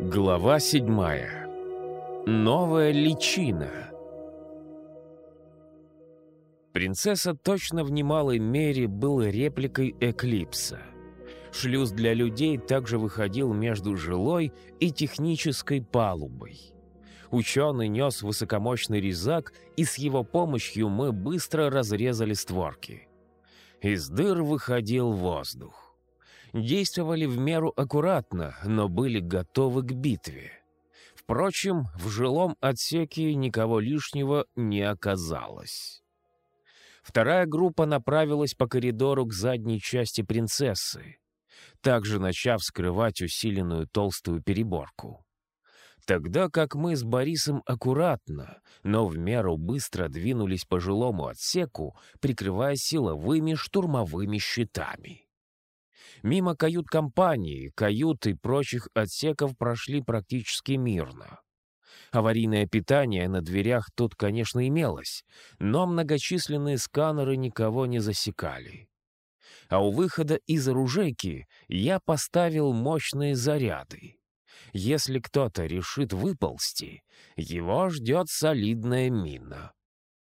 Глава седьмая. Новая личина. Принцесса точно в немалой мере был репликой Эклипса. Шлюз для людей также выходил между жилой и технической палубой. Ученый нес высокомощный резак, и с его помощью мы быстро разрезали створки. Из дыр выходил воздух действовали в меру аккуратно, но были готовы к битве. Впрочем, в жилом отсеке никого лишнего не оказалось. Вторая группа направилась по коридору к задней части принцессы, также начав скрывать усиленную толстую переборку. Тогда как мы с Борисом аккуратно, но в меру быстро двинулись по жилому отсеку, прикрывая силовыми штурмовыми щитами. Мимо кают-компании, кают и прочих отсеков прошли практически мирно. Аварийное питание на дверях тут, конечно, имелось, но многочисленные сканеры никого не засекали. А у выхода из оружейки я поставил мощные заряды. Если кто-то решит выползти, его ждет солидная мина.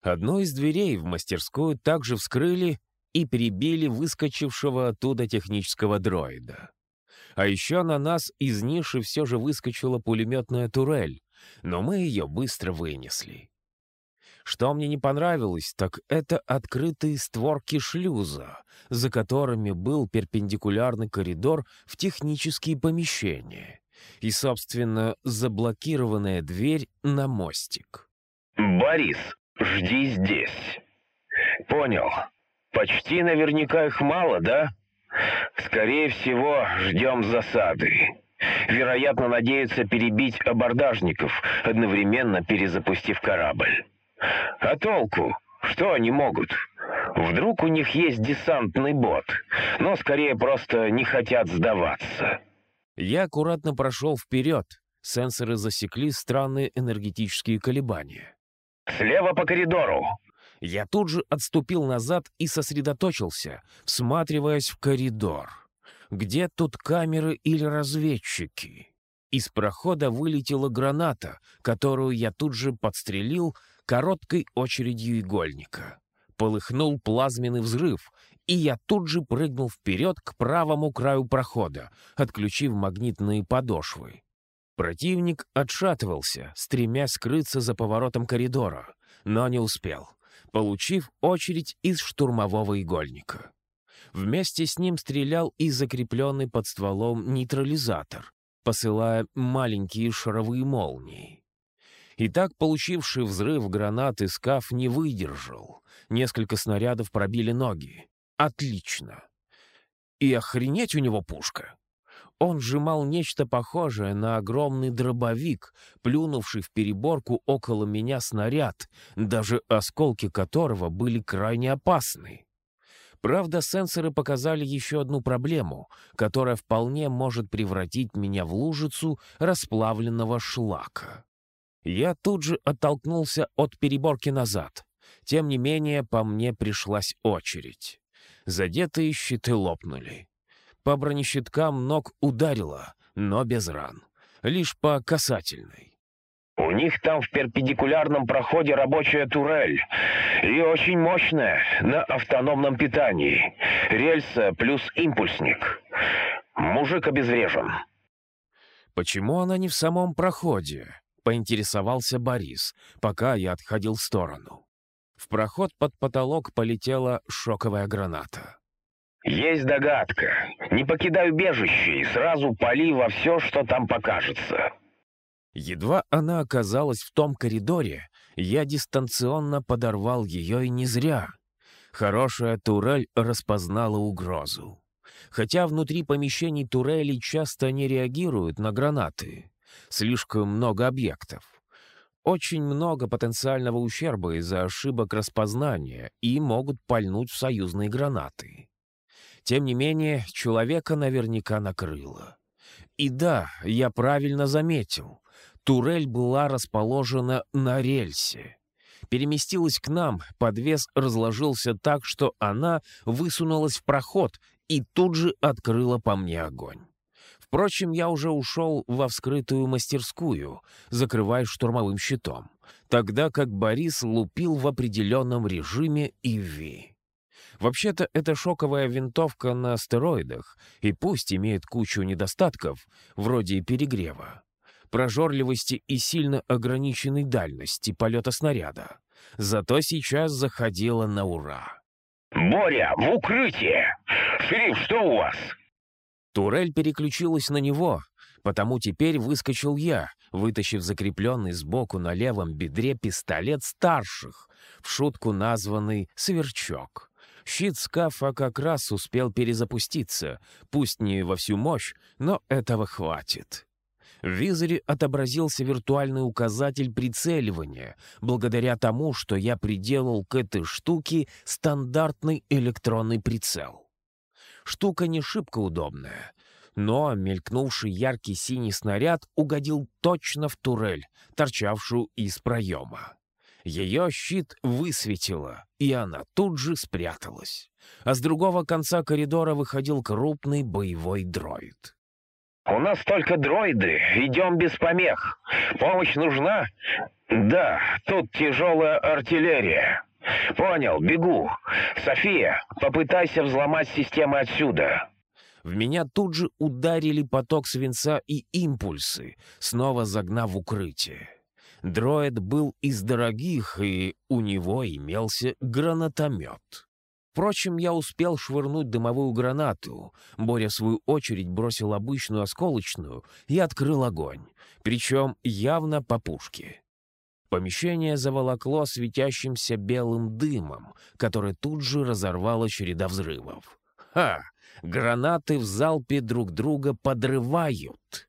Одну из дверей в мастерскую также вскрыли и прибили выскочившего оттуда технического дроида. А еще на нас из ниши все же выскочила пулеметная турель, но мы ее быстро вынесли. Что мне не понравилось, так это открытые створки шлюза, за которыми был перпендикулярный коридор в технические помещения и, собственно, заблокированная дверь на мостик. «Борис, жди здесь». «Понял. Почти наверняка их мало, да? Скорее всего, ждем засады. Вероятно, надеются перебить абордажников, одновременно перезапустив корабль. А толку? Что они могут? Вдруг у них есть десантный бот, но скорее просто не хотят сдаваться. Я аккуратно прошел вперед. Сенсоры засекли странные энергетические колебания. «Слева по коридору. Я тут же отступил назад и сосредоточился, всматриваясь в коридор. Где тут камеры или разведчики? Из прохода вылетела граната, которую я тут же подстрелил короткой очередью игольника. Полыхнул плазменный взрыв, и я тут же прыгнул вперед к правому краю прохода, отключив магнитные подошвы. Противник отшатывался, стремясь скрыться за поворотом коридора, но не успел получив очередь из штурмового игольника. Вместе с ним стрелял и закрепленный под стволом нейтрализатор, посылая маленькие шаровые молнии. И так получивший взрыв гранаты скаф не выдержал. Несколько снарядов пробили ноги. Отлично. И охренеть у него пушка. Он сжимал нечто похожее на огромный дробовик, плюнувший в переборку около меня снаряд, даже осколки которого были крайне опасны. Правда, сенсоры показали еще одну проблему, которая вполне может превратить меня в лужицу расплавленного шлака. Я тут же оттолкнулся от переборки назад. Тем не менее, по мне пришлась очередь. Задетые щиты лопнули. По бронещиткам ног ударило, но без ран. Лишь по касательной. «У них там в перпендикулярном проходе рабочая турель. И очень мощная, на автономном питании. Рельса плюс импульсник. Мужик обезврежен». «Почему она не в самом проходе?» — поинтересовался Борис, пока я отходил в сторону. В проход под потолок полетела шоковая граната. «Есть догадка. Не покидай убежище и сразу пали во все, что там покажется». Едва она оказалась в том коридоре, я дистанционно подорвал ее и не зря. Хорошая турель распознала угрозу. Хотя внутри помещений турели часто не реагируют на гранаты. Слишком много объектов. Очень много потенциального ущерба из-за ошибок распознания и могут пальнуть в союзные гранаты. Тем не менее, человека наверняка накрыло. И да, я правильно заметил. Турель была расположена на рельсе. Переместилась к нам, подвес разложился так, что она высунулась в проход и тут же открыла по мне огонь. Впрочем, я уже ушел во вскрытую мастерскую, закрываясь штурмовым щитом, тогда как Борис лупил в определенном режиме ИВИ. Вообще-то это шоковая винтовка на астероидах, и пусть имеет кучу недостатков, вроде перегрева, прожорливости и сильно ограниченной дальности полета снаряда. Зато сейчас заходила на ура. «Боря, в укрытие! Шериф, что у вас?» Турель переключилась на него, потому теперь выскочил я, вытащив закрепленный сбоку на левом бедре пистолет старших, в шутку названный «Сверчок». Щит скафа как раз успел перезапуститься, пусть не во всю мощь, но этого хватит. В визоре отобразился виртуальный указатель прицеливания, благодаря тому, что я приделал к этой штуке стандартный электронный прицел. Штука не шибко удобная, но мелькнувший яркий синий снаряд угодил точно в турель, торчавшую из проема. Ее щит высветило, и она тут же спряталась. А с другого конца коридора выходил крупный боевой дроид. «У нас только дроиды. Идем без помех. Помощь нужна?» «Да, тут тяжелая артиллерия». «Понял, бегу. София, попытайся взломать системы отсюда». В меня тут же ударили поток свинца и импульсы, снова загнав укрытие. Дроид был из дорогих, и у него имелся гранатомет. Впрочем, я успел швырнуть дымовую гранату. Боря, в свою очередь, бросил обычную осколочную и открыл огонь, причем явно по пушке. Помещение заволокло светящимся белым дымом, который тут же разорвала череда взрывов. Ха! Гранаты в залпе друг друга подрывают.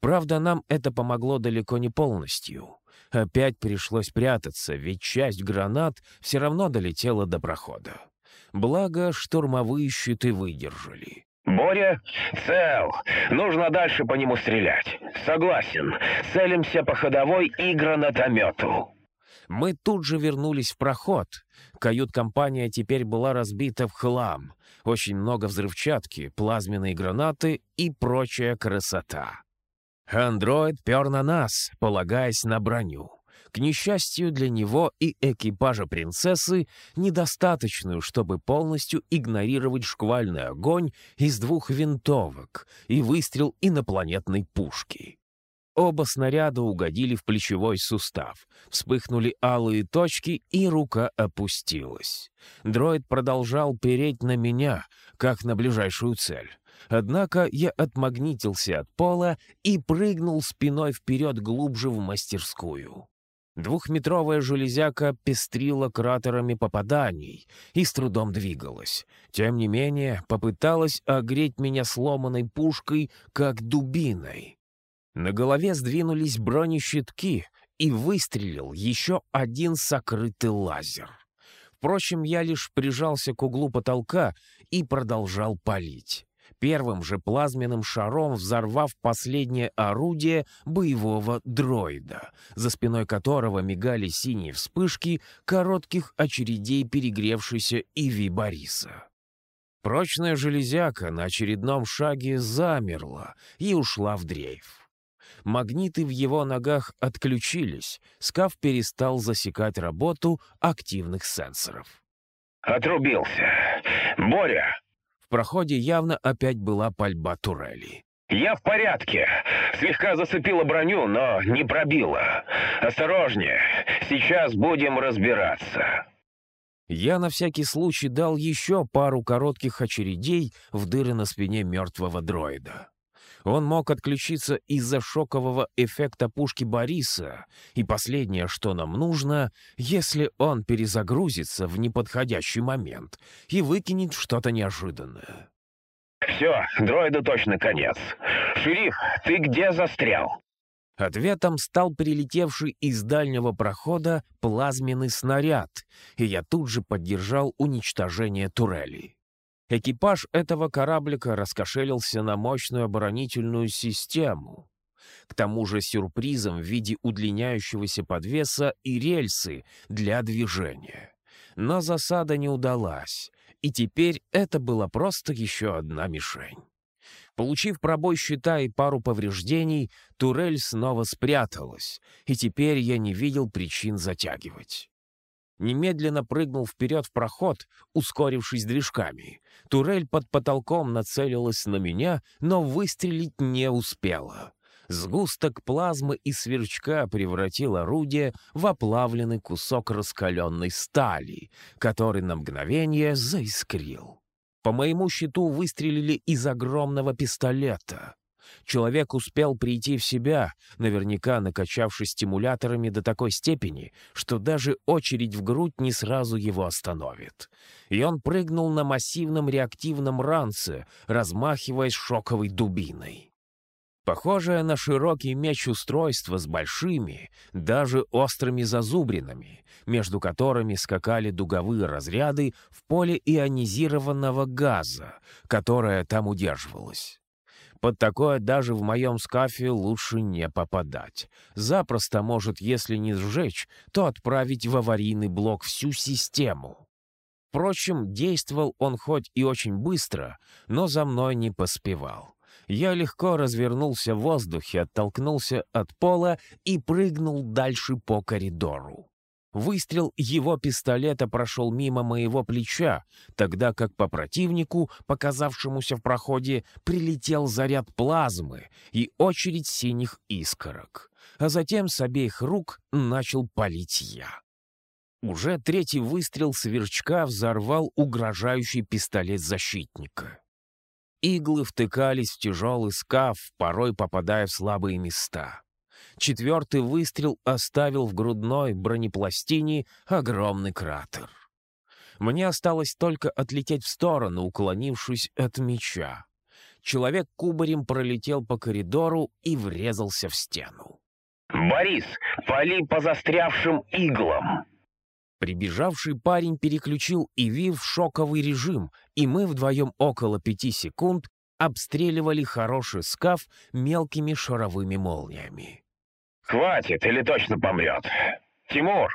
Правда, нам это помогло далеко не полностью. Опять пришлось прятаться, ведь часть гранат все равно долетела до прохода. Благо, штурмовые щиты выдержали. «Боря, цел. Нужно дальше по нему стрелять. Согласен. Целимся по ходовой и гранатомету». Мы тут же вернулись в проход. Кают-компания теперь была разбита в хлам. Очень много взрывчатки, плазменные гранаты и прочая красота. Андроид пер на нас, полагаясь на броню. К несчастью для него и экипажа принцессы, недостаточную, чтобы полностью игнорировать шквальный огонь из двух винтовок и выстрел инопланетной пушки. Оба снаряда угодили в плечевой сустав, вспыхнули алые точки, и рука опустилась. Дроид продолжал переть на меня, как на ближайшую цель. Однако я отмагнитился от пола и прыгнул спиной вперед глубже в мастерскую. Двухметровая железяка пестрила кратерами попаданий и с трудом двигалась. Тем не менее, попыталась огреть меня сломанной пушкой, как дубиной. На голове сдвинулись бронещитки, и выстрелил еще один сокрытый лазер. Впрочем, я лишь прижался к углу потолка и продолжал палить первым же плазменным шаром взорвав последнее орудие боевого дроида, за спиной которого мигали синие вспышки коротких очередей перегревшейся Иви Бориса. Прочная железяка на очередном шаге замерла и ушла в дрейф. Магниты в его ногах отключились, скаф перестал засекать работу активных сенсоров. «Отрубился. Боря, в проходе явно опять была пальба турели. «Я в порядке. Слегка зацепила броню, но не пробила. Осторожнее. Сейчас будем разбираться». Я на всякий случай дал еще пару коротких очередей в дыры на спине мертвого дроида. Он мог отключиться из-за шокового эффекта пушки Бориса, и последнее, что нам нужно, если он перезагрузится в неподходящий момент и выкинет что-то неожиданное. «Все, дроиду точно конец. Шериф, ты где застрял?» Ответом стал прилетевший из дальнего прохода плазменный снаряд, и я тут же поддержал уничтожение турели. Экипаж этого кораблика раскошелился на мощную оборонительную систему. К тому же сюрпризом в виде удлиняющегося подвеса и рельсы для движения. Но засада не удалась, и теперь это была просто еще одна мишень. Получив пробой щита и пару повреждений, турель снова спряталась, и теперь я не видел причин затягивать. Немедленно прыгнул вперед в проход, ускорившись движками. Турель под потолком нацелилась на меня, но выстрелить не успела. Сгусток плазмы и сверчка превратил орудие в оплавленный кусок раскаленной стали, который на мгновение заискрил. По моему щиту выстрелили из огромного пистолета. Человек успел прийти в себя, наверняка накачавшись стимуляторами до такой степени, что даже очередь в грудь не сразу его остановит. И он прыгнул на массивном реактивном ранце, размахиваясь шоковой дубиной. Похожее на широкий меч устройство с большими, даже острыми зазубринами, между которыми скакали дуговые разряды в поле ионизированного газа, которое там удерживалось. Под такое даже в моем скафе лучше не попадать. Запросто может, если не сжечь, то отправить в аварийный блок всю систему. Впрочем, действовал он хоть и очень быстро, но за мной не поспевал. Я легко развернулся в воздухе, оттолкнулся от пола и прыгнул дальше по коридору. Выстрел его пистолета прошел мимо моего плеча, тогда как по противнику, показавшемуся в проходе, прилетел заряд плазмы и очередь синих искорок. А затем с обеих рук начал палить я. Уже третий выстрел сверчка взорвал угрожающий пистолет защитника. Иглы втыкались в тяжелый скаф, порой попадая в слабые места. Четвертый выстрел оставил в грудной бронепластине огромный кратер. Мне осталось только отлететь в сторону, уклонившись от меча. Человек кубарем пролетел по коридору и врезался в стену. «Борис, пали по застрявшим иглам!» Прибежавший парень переключил ИВИ в шоковый режим, и мы вдвоем около пяти секунд обстреливали хороший скаф мелкими шаровыми молниями. «Хватит, или точно помрет. Тимур,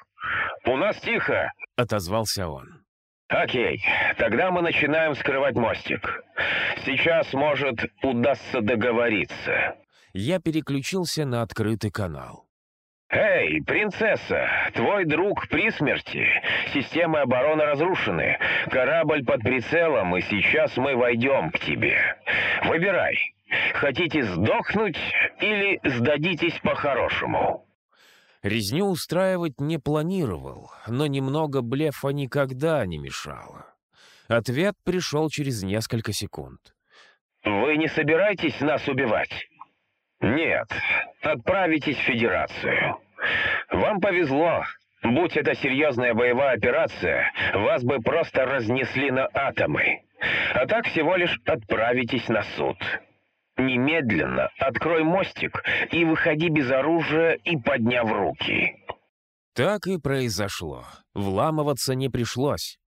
у нас тихо!» — отозвался он. «Окей, тогда мы начинаем скрывать мостик. Сейчас, может, удастся договориться». Я переключился на открытый канал. «Эй, принцесса, твой друг при смерти. Системы обороны разрушены. Корабль под прицелом, и сейчас мы войдем к тебе. Выбирай, хотите сдохнуть или сдадитесь по-хорошему?» Резню устраивать не планировал, но немного блефа никогда не мешало. Ответ пришел через несколько секунд. «Вы не собираетесь нас убивать?» «Нет, отправитесь в Федерацию. Вам повезло. Будь это серьезная боевая операция, вас бы просто разнесли на атомы. А так всего лишь отправитесь на суд. Немедленно открой мостик и выходи без оружия и подняв руки». Так и произошло. Вламываться не пришлось.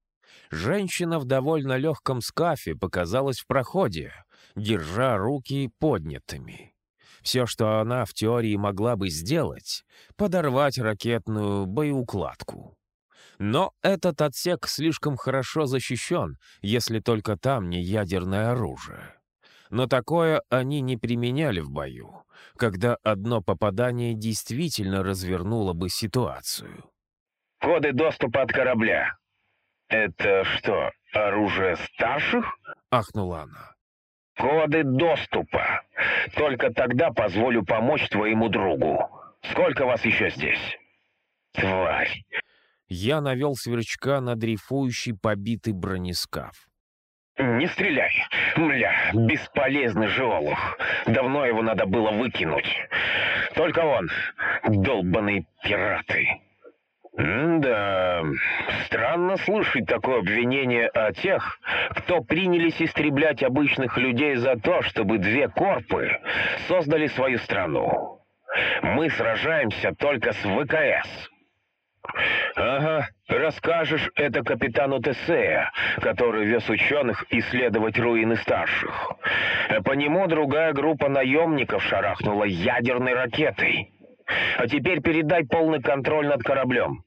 Женщина в довольно легком скафе показалась в проходе, держа руки поднятыми. Все, что она в теории могла бы сделать — подорвать ракетную боеукладку. Но этот отсек слишком хорошо защищен, если только там не ядерное оружие. Но такое они не применяли в бою, когда одно попадание действительно развернуло бы ситуацию. «Коды доступа от корабля. Это что, оружие старших?» — ахнула она. Коды доступа. Только тогда позволю помочь твоему другу. Сколько вас еще здесь? Тварь. Я навел сверчка на дрейфующий побитый бронескаф. «Не стреляй! Мля, бесполезный желух. Давно его надо было выкинуть. Только он, долбаные пираты!» «Да, странно слышать такое обвинение о тех, кто принялись истреблять обычных людей за то, чтобы две корпы создали свою страну. Мы сражаемся только с ВКС». «Ага, расскажешь это капитану Тесея, который вез ученых исследовать руины старших. По нему другая группа наемников шарахнула ядерной ракетой». А теперь передай полный контроль над кораблем.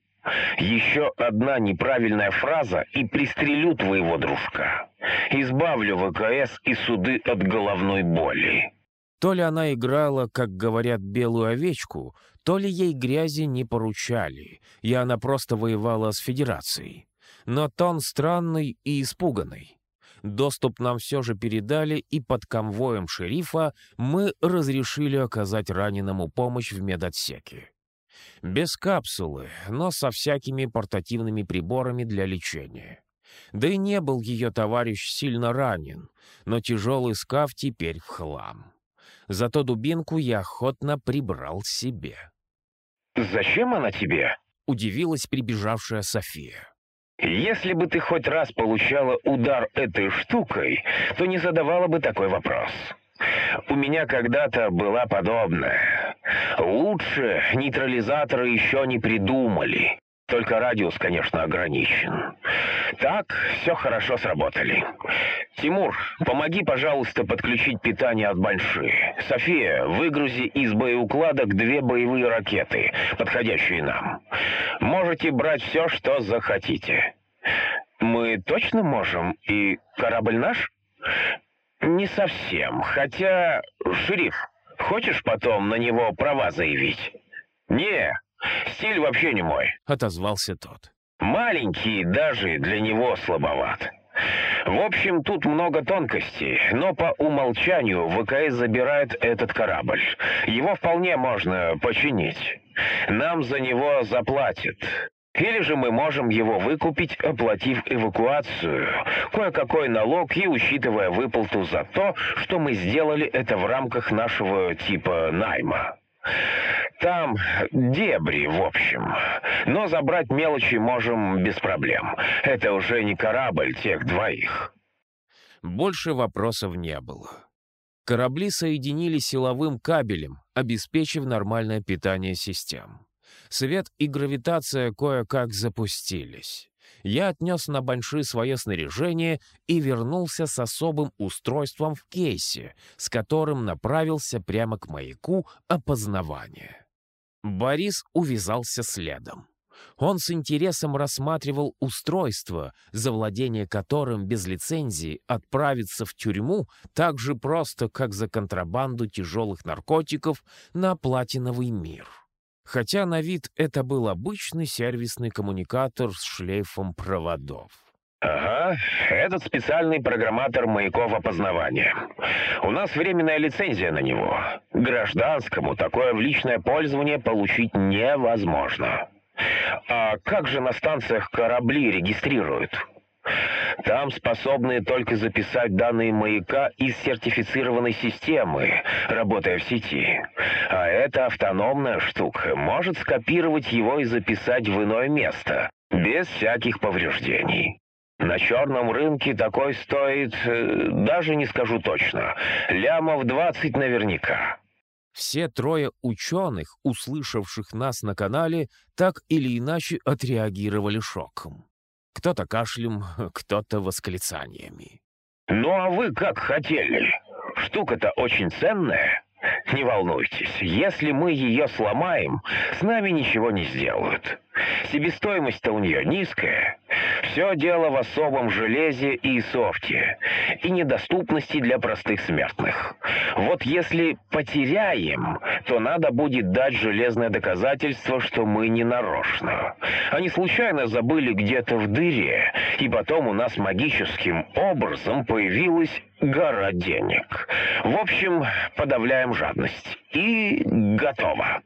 Еще одна неправильная фраза и пристрелю твоего дружка. Избавлю ВКС и суды от головной боли. То ли она играла, как говорят, белую овечку, то ли ей грязи не поручали, и она просто воевала с Федерацией. Но тон странный и испуганный. Доступ нам все же передали, и под конвоем шерифа мы разрешили оказать раненому помощь в медотсеке. Без капсулы, но со всякими портативными приборами для лечения. Да и не был ее товарищ сильно ранен, но тяжелый скаф теперь в хлам. Зато дубинку я охотно прибрал себе. «Зачем она тебе?» — удивилась прибежавшая София. «Если бы ты хоть раз получала удар этой штукой, то не задавала бы такой вопрос. У меня когда-то была подобная. Лучше нейтрализаторы еще не придумали. Только радиус, конечно, ограничен. Так, все хорошо сработали. Тимур, помоги, пожалуйста, подключить питание от Банши. София, выгрузи из боеукладок две боевые ракеты, подходящие нам. Можете брать все, что захотите. Мы точно можем? И корабль наш? Не совсем. Хотя, шериф, хочешь потом на него права заявить? Не, Стиль вообще не мой», — отозвался тот. «Маленький даже для него слабоват. В общем, тут много тонкостей, но по умолчанию ВКС забирает этот корабль. Его вполне можно починить. Нам за него заплатят. Или же мы можем его выкупить, оплатив эвакуацию, кое-какой налог и учитывая выплату за то, что мы сделали это в рамках нашего типа найма. Там дебри, в общем. Но забрать мелочи можем без проблем. Это уже не корабль тех двоих. Больше вопросов не было. Корабли соединили силовым кабелем, обеспечив нормальное питание систем. Свет и гравитация кое-как запустились я отнес на Банши свое снаряжение и вернулся с особым устройством в кейсе, с которым направился прямо к маяку опознавания. Борис увязался следом. Он с интересом рассматривал устройство, за владение которым без лицензии отправиться в тюрьму так же просто, как за контрабанду тяжелых наркотиков на платиновый мир хотя на вид это был обычный сервисный коммуникатор с шлейфом проводов. Ага, этот специальный программатор маяков опознавания. У нас временная лицензия на него. Гражданскому такое в личное пользование получить невозможно. А как же на станциях корабли регистрируют? Там способны только записать данные маяка из сертифицированной системы, работая в сети. А эта автономная штука может скопировать его и записать в иное место, без всяких повреждений. На черном рынке такой стоит, э, даже не скажу точно, лямов 20 наверняка. Все трое ученых, услышавших нас на канале, так или иначе отреагировали шоком. Кто-то кашлем, кто-то восклицаниями. «Ну а вы как хотели? Штука-то очень ценная. Не волнуйтесь, если мы ее сломаем, с нами ничего не сделают. Себестоимость-то у нее низкая. Все дело в особом железе и софте, и недоступности для простых смертных. Вот если потеряем, то надо будет дать железное доказательство, что мы не нарочно. Они случайно забыли где-то в дыре, и потом у нас магическим образом появилась гора денег. В общем, подавляем жадность. И готово.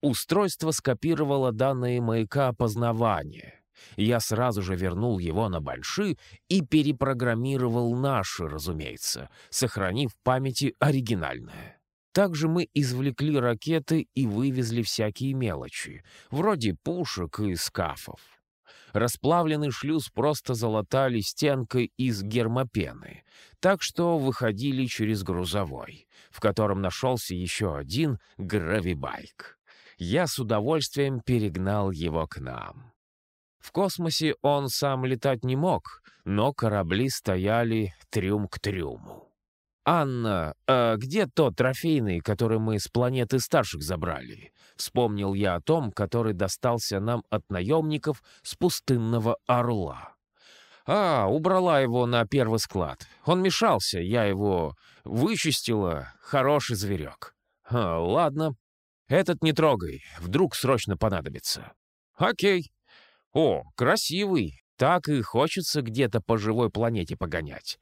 Устройство скопировало данные маяка опознавания. Я сразу же вернул его на Банши и перепрограммировал наши, разумеется, сохранив в памяти оригинальное. Также мы извлекли ракеты и вывезли всякие мелочи, вроде пушек и скафов. Расплавленный шлюз просто залатали стенкой из гермопены, так что выходили через грузовой, в котором нашелся еще один гравибайк я с удовольствием перегнал его к нам. В космосе он сам летать не мог, но корабли стояли трюм к трюму. «Анна, а где тот трофейный, который мы с планеты старших забрали?» Вспомнил я о том, который достался нам от наемников с пустынного орла. «А, убрала его на первый склад. Он мешался, я его вычистила. Хороший зверек». А, «Ладно. Этот не трогай, вдруг срочно понадобится». «Окей. О, красивый. Так и хочется где-то по живой планете погонять.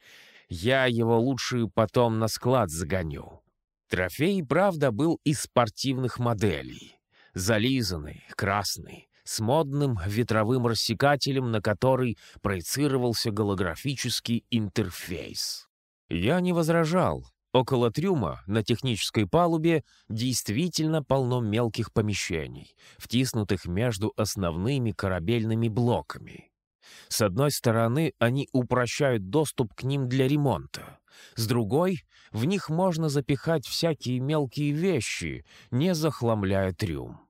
Я его лучше потом на склад загоню». Трофей, правда, был из спортивных моделей. Зализанный, красный, с модным ветровым рассекателем, на который проецировался голографический интерфейс. Я не возражал. Около трюма на технической палубе действительно полно мелких помещений, втиснутых между основными корабельными блоками. С одной стороны, они упрощают доступ к ним для ремонта. С другой, в них можно запихать всякие мелкие вещи, не захламляя трюм.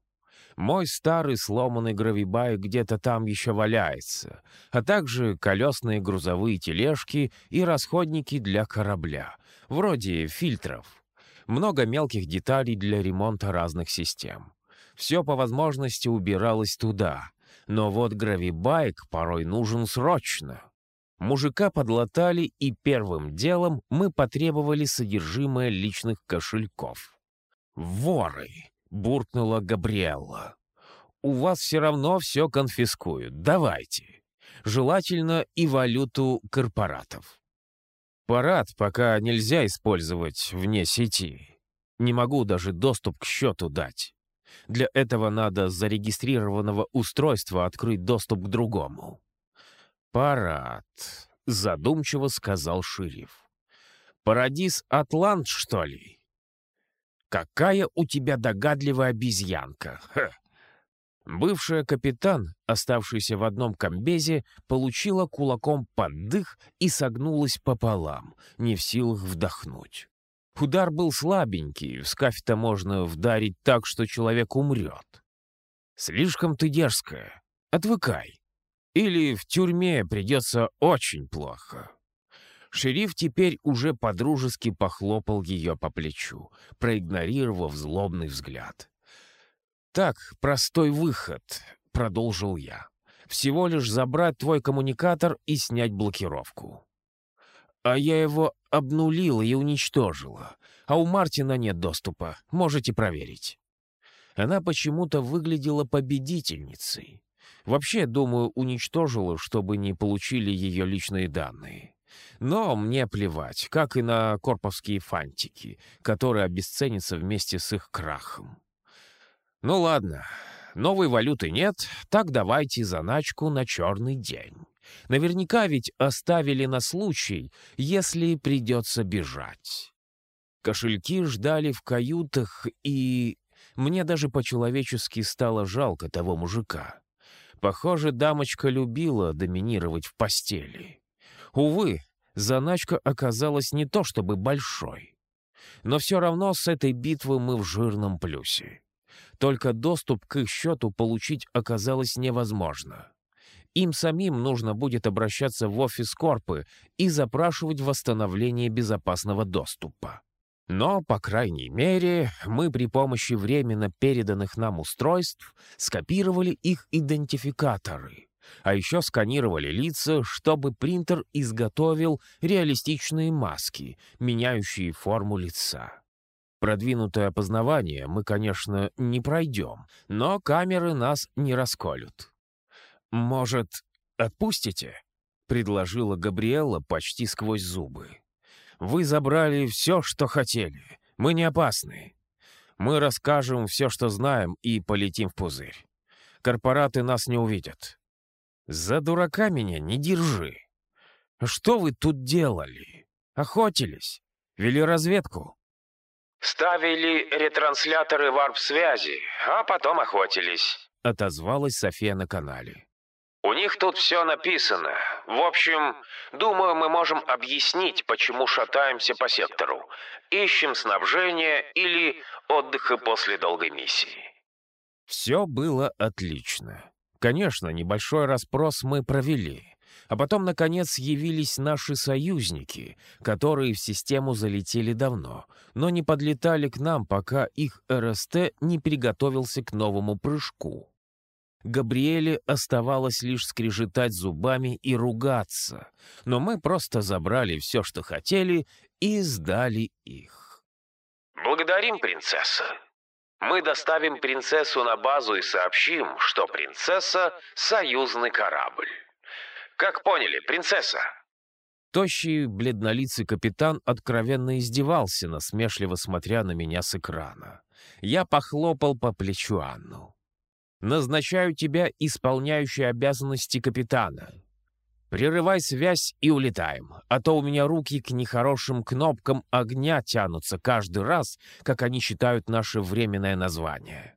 Мой старый сломанный гравибай где-то там еще валяется, а также колесные грузовые тележки и расходники для корабля, вроде фильтров. Много мелких деталей для ремонта разных систем. Все по возможности убиралось туда, но вот гравибайк порой нужен срочно. Мужика подлатали, и первым делом мы потребовали содержимое личных кошельков. «Воры!» — буркнула Габриэлла. «У вас все равно все конфискуют. Давайте. Желательно и валюту корпоратов». Парад пока нельзя использовать вне сети. Не могу даже доступ к счету дать. Для этого надо с зарегистрированного устройства открыть доступ к другому. «Парад», — задумчиво сказал шериф. «Парадис Атлант, что ли?» «Какая у тебя догадливая обезьянка!» Ха. Бывшая капитан, оставшаяся в одном комбезе, получила кулаком под дых и согнулась пополам, не в силах вдохнуть. Удар был слабенький, в скафе можно вдарить так, что человек умрет. Слишком ты дерзкая. Отвыкай. Или в тюрьме придется очень плохо. Шериф теперь уже подружески похлопал ее по плечу, проигнорировав злобный взгляд. «Так, простой выход», — продолжил я. «Всего лишь забрать твой коммуникатор и снять блокировку. А я его обнулила и уничтожила. А у Мартина нет доступа. Можете проверить. Она почему-то выглядела победительницей. Вообще, думаю, уничтожила, чтобы не получили ее личные данные. Но мне плевать, как и на корповские фантики, которые обесценятся вместе с их крахом. Ну ладно, новой валюты нет, так давайте заначку на черный день. Наверняка ведь оставили на случай, если придется бежать. Кошельки ждали в каютах, и мне даже по-человечески стало жалко того мужика. Похоже, дамочка любила доминировать в постели. Увы, заначка оказалась не то чтобы большой. Но все равно с этой битвы мы в жирном плюсе. Только доступ к их счету получить оказалось невозможно. Им самим нужно будет обращаться в офис Корпы и запрашивать восстановление безопасного доступа. Но, по крайней мере, мы при помощи временно переданных нам устройств скопировали их идентификаторы, а еще сканировали лица, чтобы принтер изготовил реалистичные маски, меняющие форму лица. Продвинутое опознавание мы, конечно, не пройдем, но камеры нас не расколют. «Может, отпустите?» — предложила Габриэла почти сквозь зубы. «Вы забрали все, что хотели. Мы не опасны. Мы расскажем все, что знаем, и полетим в пузырь. Корпораты нас не увидят. За дурака меня не держи. Что вы тут делали? Охотились? Вели разведку?» «Ставили ретрансляторы варп-связи, а потом охотились», — отозвалась София на канале. У них тут все написано. В общем, думаю, мы можем объяснить, почему шатаемся по сектору. Ищем снабжение или отдыха после долгой миссии. Все было отлично. Конечно, небольшой расспрос мы провели. А потом, наконец, явились наши союзники, которые в систему залетели давно, но не подлетали к нам, пока их РСТ не приготовился к новому прыжку. Габриэле оставалось лишь скрежетать зубами и ругаться, но мы просто забрали все, что хотели, и сдали их. «Благодарим, принцесса. Мы доставим принцессу на базу и сообщим, что принцесса — союзный корабль. Как поняли, принцесса?» Тощий, бледнолицый капитан откровенно издевался, насмешливо смотря на меня с экрана. Я похлопал по плечу Анну. Назначаю тебя исполняющей обязанности капитана. Прерывай связь и улетаем, а то у меня руки к нехорошим кнопкам огня тянутся каждый раз, как они считают наше временное название».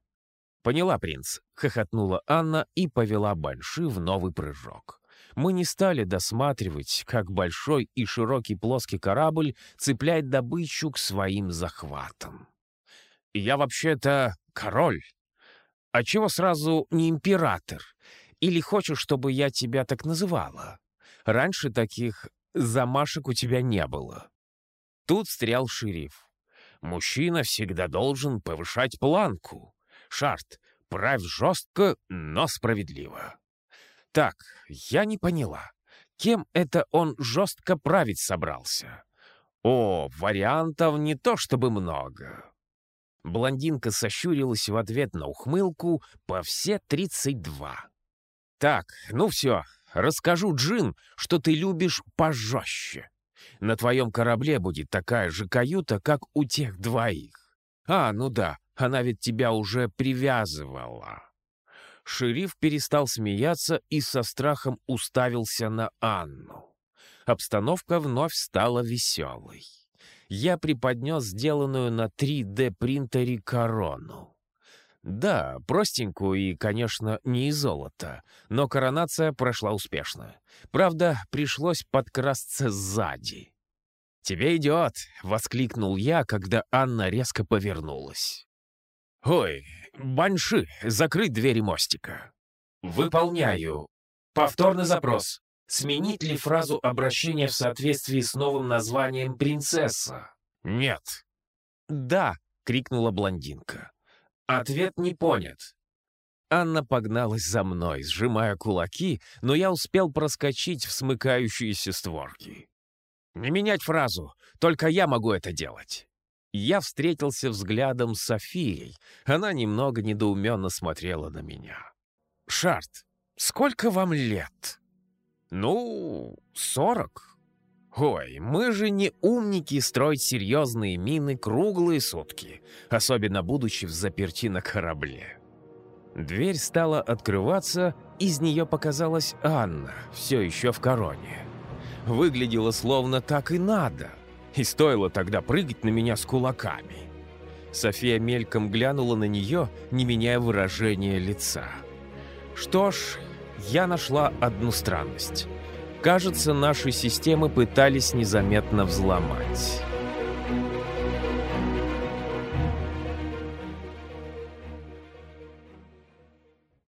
«Поняла, принц», — хохотнула Анна и повела Банши в новый прыжок. Мы не стали досматривать, как большой и широкий плоский корабль цепляет добычу к своим захватам. «Я вообще-то король», «А чего сразу не император? Или хочешь, чтобы я тебя так называла? Раньше таких замашек у тебя не было». Тут стрял шериф. «Мужчина всегда должен повышать планку. Шарт, правь жестко, но справедливо». «Так, я не поняла. Кем это он жестко править собрался?» «О, вариантов не то чтобы много. Блондинка сощурилась в ответ на ухмылку по все тридцать два. «Так, ну все, расскажу, Джин, что ты любишь пожестче. На твоем корабле будет такая же каюта, как у тех двоих. А, ну да, она ведь тебя уже привязывала». Шериф перестал смеяться и со страхом уставился на Анну. Обстановка вновь стала веселой я преподнес сделанную на 3D-принтере корону. Да, простенькую и, конечно, не из золота, но коронация прошла успешно. Правда, пришлось подкрасться сзади. «Тебе идет!» — воскликнул я, когда Анна резко повернулась. «Ой, банши, закрыть двери мостика!» «Выполняю. Повторный запрос. Сменить ли фразу обращения в соответствии с новым названием «принцесса»? «Нет». «Да», — крикнула блондинка. «Ответ не понят». Анна погналась за мной, сжимая кулаки, но я успел проскочить в смыкающиеся створки. «Не менять фразу, только я могу это делать». Я встретился взглядом с Софией. Она немного недоуменно смотрела на меня. «Шарт, сколько вам лет?» «Ну, сорок». «Ой, мы же не умники строить серьезные мины круглые сутки, особенно будучи в заперти на корабле». Дверь стала открываться, из нее показалась Анна, все еще в короне. Выглядело словно так и надо, и стоило тогда прыгать на меня с кулаками. София мельком глянула на нее, не меняя выражения лица. Что ж, я нашла одну странность. Кажется, наши системы пытались незаметно взломать.